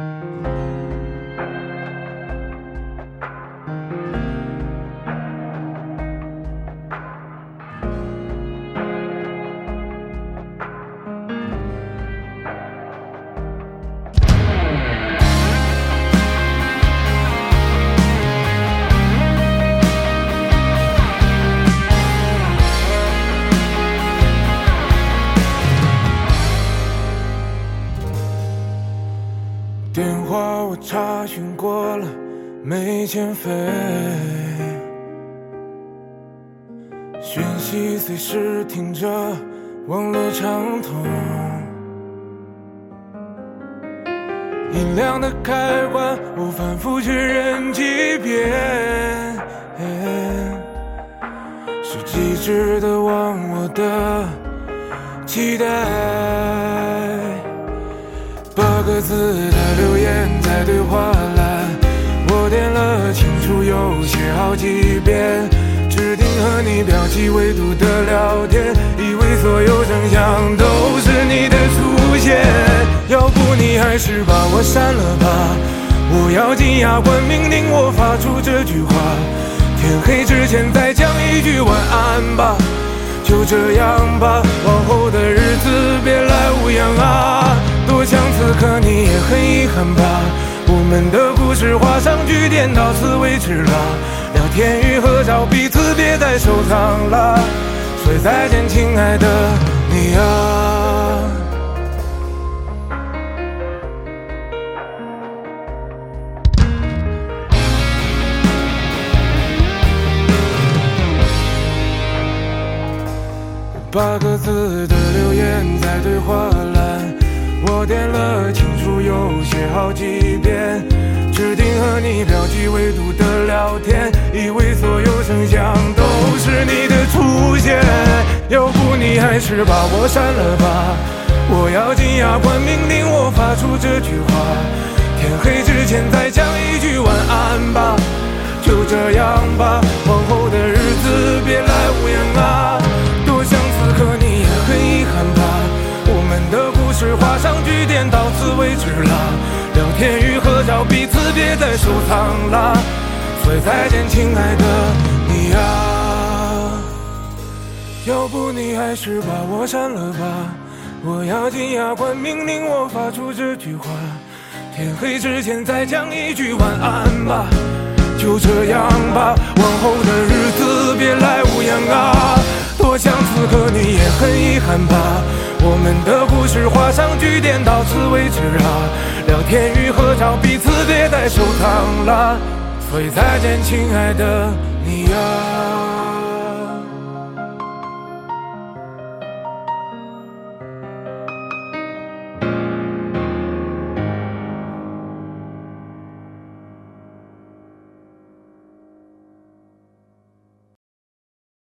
Música 电话我查询过了，没欠费。讯息随时听着，网络畅通。音量的开关，我反复确认几遍。是机智的忘我的期待。八个字的写好几遍，指定和你标记未读的聊天，以为所有声响都是你的出现。要不你还是把我删了吧，我咬紧牙关命令我发出这句话，天黑之前再讲一句晚安吧，就这样吧，往后的日子别来无恙啊。多想此刻你也很遗憾吧，我们的故事画上句点，到此为止了。聊天与合照彼此别再收藏了，说再见，亲爱的你啊。八个字的留言在对话栏，我点了清楚又写好几遍，指定和你标记未读的聊天，以为所有声响都是你的出现。要不你还是把我删了吧，我咬紧牙关命令我发出这句话，天黑之前再讲一句晚安吧，就这样吧，到此为止了。聊天与合照彼此别再收藏了，所以再见，亲爱的你啊。要不你还是把我删了吧，我咬紧牙关命令我发出这句话，天黑之前再讲一句晚安吧，就这样吧，往后的日子别来无恙啊。多想此刻你也很遗憾吧，我们的故事画上句点，到此为止啊。聊天与合照彼此别再收藏了，所以再见，亲爱的你啊。